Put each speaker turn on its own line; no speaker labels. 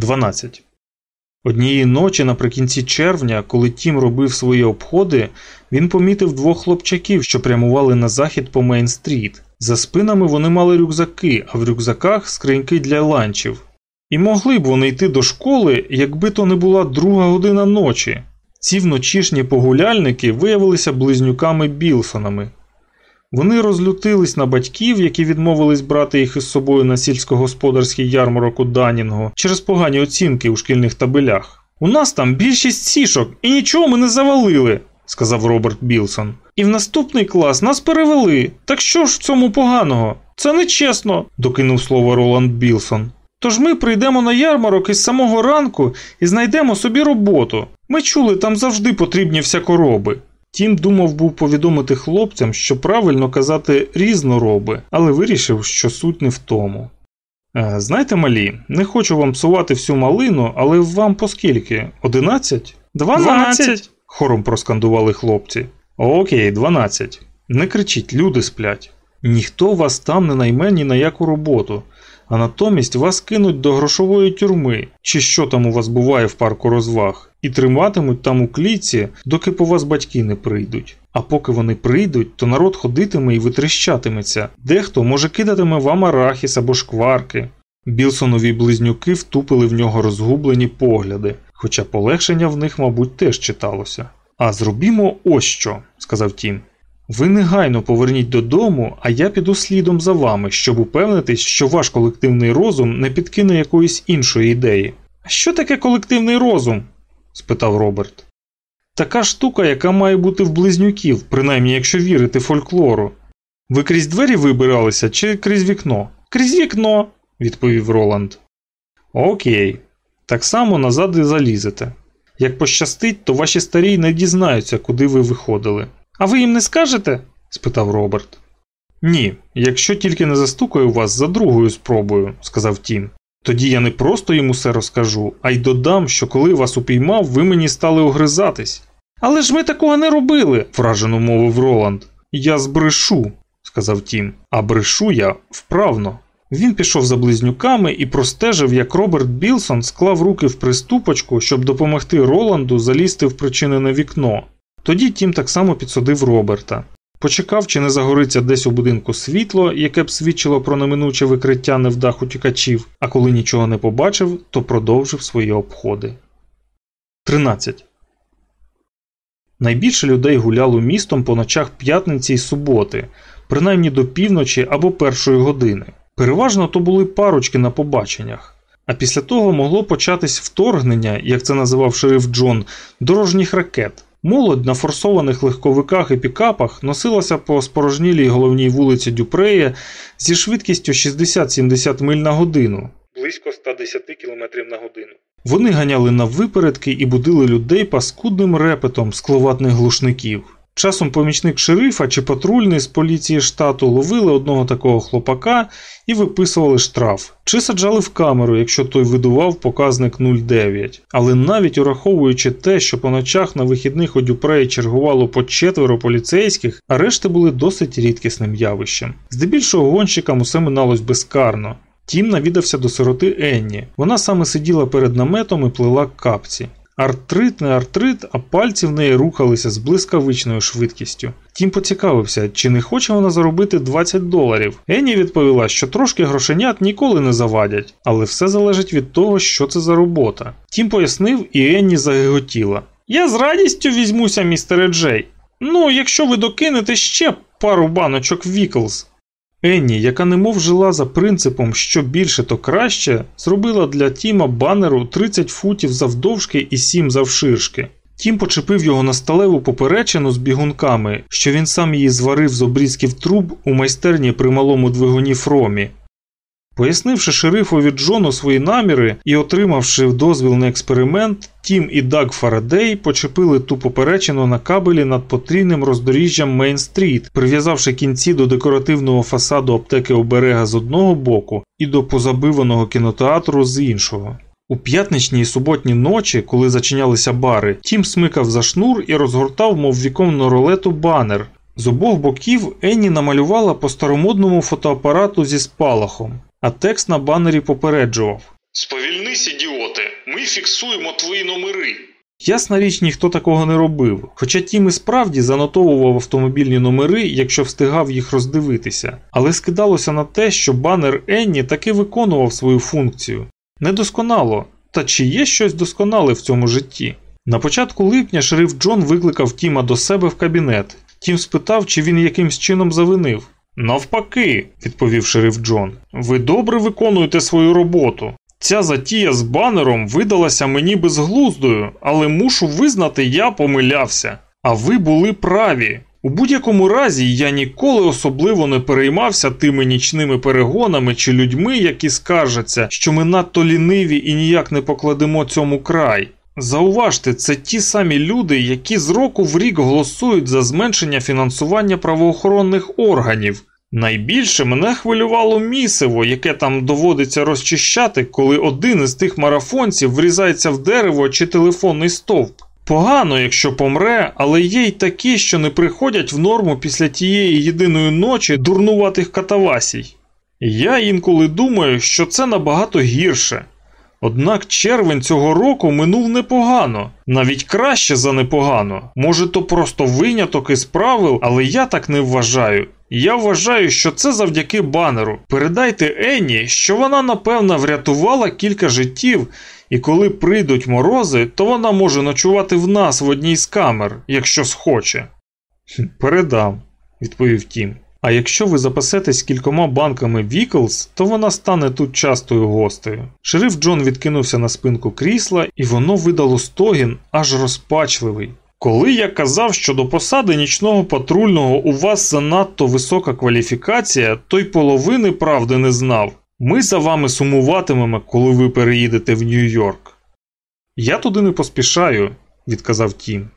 12. Однієї ночі наприкінці червня, коли Тім робив свої обходи, він помітив двох хлопчаків, що прямували на захід по Мейн-стріт. За спинами вони мали рюкзаки, а в рюкзаках скриньки для ланчів. І могли б вони йти до школи, якби то не була друга година ночі. Ці вночішні погуляльники виявилися близнюками Білсонами. Вони розлютились на батьків, які відмовились брати їх із собою на сільськогосподарський ярмарок у Данінго через погані оцінки у шкільних табелях. У нас там більшість сішок і нічого ми не завалили, сказав Роберт Білсон. І в наступний клас нас перевели. Так що ж в цьому поганого? Це нечесно, докинув слово Роланд Білсон. Тож ми прийдемо на ярмарок із самого ранку і знайдемо собі роботу. Ми чули, там завжди потрібні всякороби. Тім думав був повідомити хлопцям, що правильно казати різнороби, але вирішив, що суть не в тому. «Е, знаєте, малі, не хочу вам псувати всю малину, але вам по скільки? Одинадцять? Дванадцять. хором проскандували хлопці. Окей, дванадцять. Не кричіть, люди сплять. Ніхто вас там не найме ні на яку роботу, а натомість вас кинуть до грошової тюрми, чи що там у вас буває в парку розваг, і триматимуть там у клітці, доки по вас батьки не прийдуть. А поки вони прийдуть, то народ ходитиме і витріщатиметься, дехто може кидатиме вам арахіс або шкварки. Білсонові близнюки втупили в нього розгублені погляди, хоча полегшення в них, мабуть, теж читалося. А зробімо ось що, сказав Тім. Ви негайно поверніть додому, а я піду слідом за вами, щоб упевнитись, що ваш колективний розум не підкине якоїсь іншої ідеї. Що таке колективний розум? Спитав Роберт. Така штука, яка має бути в близнюків, принаймні якщо вірити фольклору. Ви крізь двері вибиралися чи крізь вікно? Крізь вікно, відповів Роланд. Окей, так само назад і залізете. Як пощастить, то ваші старі не дізнаються, куди ви виходили. А ви їм не скажете? спитав Роберт. Ні, якщо тільки не застукаю вас за другою спробою, сказав Тім. Тоді я не просто їм усе розкажу, а й додам, що коли вас упіймав, ви мені стали огризатись. Але ж ми такого не робили, вражено мовив Роланд. Я збрешу, сказав Тім, а брешу я вправно. Він пішов за близнюками і простежив, як Роберт Білсон склав руки в приступочку, щоб допомогти Роланду залізти в причинене вікно. Тоді Тім так само підсудив Роберта. Почекав, чи не загориться десь у будинку світло, яке б свідчило про неминуче викриття невдах утікачів, а коли нічого не побачив, то продовжив свої обходи. 13. Найбільше людей гуляло містом по ночах п'ятниці й суботи, принаймні до півночі або першої години. Переважно то були парочки на побаченнях. А після того могло початись вторгнення, як це називав шериф Джон, дорожніх ракет. Молодь на форсованих легковиках і пікапах носилася по спорожнілій головній вулиці Дюпрея зі швидкістю 60-70 миль на годину, близько 110 км на годину. Вони ганяли на випередки і будили людей паскудним репетом скловатних глушників. Часом помічник шерифа чи патрульний з поліції штату ловили одного такого хлопака і виписували штраф, чи саджали в камеру, якщо той видував показник 0,9. Але навіть ураховуючи те, що по ночах на вихідних у Дюпреї чергувало по четверо поліцейських, арешти були досить рідкісним явищем. Здебільшого гонщикам усе миналось безкарно. Тім навідався до сироти Енні. Вона саме сиділа перед наметом і плела капці. Артрит, не артрит, а пальці в неї рухалися з блискавичною швидкістю. Тім поцікавився, чи не хоче вона заробити 20 доларів. Енні відповіла, що трошки грошенят ніколи не завадять, але все залежить від того, що це за робота. Тім пояснив, і Енні загиготіла. Я з радістю візьмуся, містере Джей. Ну, якщо ви докинете ще пару баночок Віклз. Енні, яка немов жила за принципом, що більше, то краще, зробила для Тіма банеру 30 футів завдовжки і 7 завширшки. Тім почепив його на сталеву поперечину з бігунками, що він сам її зварив з обрізків труб у майстерні при малому двигуні Фромі. Пояснивши шерифові Джону свої наміри і отримавши дозвіл на експеримент, Тім і Даг Фарадей почепили ту поперечину на кабелі над потрійним роздоріжжям Мейн-стріт, прив'язавши кінці до декоративного фасаду аптеки оберега з одного боку і до позабиваного кінотеатру з іншого. У п'ятничні і суботні ночі, коли зачинялися бари, Тім смикав за шнур і розгортав, мов віконну ролету, банер. З обох боків Енні намалювала по старомодному фотоапарату зі спалахом а текст на банері попереджував
Сповільнись, ідіоте, ми фіксуємо твої номери.
Ясна річ, ніхто такого не робив, хоча Тім і справді занотовував автомобільні номери, якщо встигав їх роздивитися, але скидалося на те, що банер Енні таки виконував свою функцію. Недосконало, та чи є щось досконале в цьому житті? На початку липня шериф Джон викликав Тіма до себе в кабінет. Тім спитав, чи він якимсь чином завинив. Навпаки, відповів шериф Джон, ви добре виконуєте свою роботу. Ця затія з банером видалася мені безглуздою, але мушу визнати, я помилявся. А ви були праві. У будь-якому разі я ніколи особливо не переймався тими нічними перегонами чи людьми, які скаржаться, що ми надто ліниві і ніяк не покладемо цьому край. Зауважте, це ті самі люди, які з року в рік голосують за зменшення фінансування правоохоронних органів. Найбільше мене хвилювало місиво, яке там доводиться розчищати, коли один із тих марафонців врізається в дерево чи телефонний стовп. Погано, якщо помре, але є й такі, що не приходять в норму після тієї єдиної ночі дурнуватих катавасій. Я інколи думаю, що це набагато гірше. Однак червень цього року минув непогано, навіть краще за непогано. Може, то просто виняток із правил, але я так не вважаю. Я вважаю, що це завдяки банеру. Передайте Енні, що вона напевно врятувала кілька життів, і коли прийдуть морози, то вона може ночувати в нас в одній з камер, якщо схоче. Передам, відповів Тім. А якщо ви запасетесь кількома банками Віклс, то вона стане тут частою гостею. Шериф Джон відкинувся на спинку крісла, і воно видало стогін аж розпачливий. Коли я казав, що до посади нічного патрульного у вас занадто висока кваліфікація, то й половини правди не знав. Ми за вами сумуватимемо, коли ви переїдете в Нью-Йорк. Я туди не поспішаю, відказав Тім.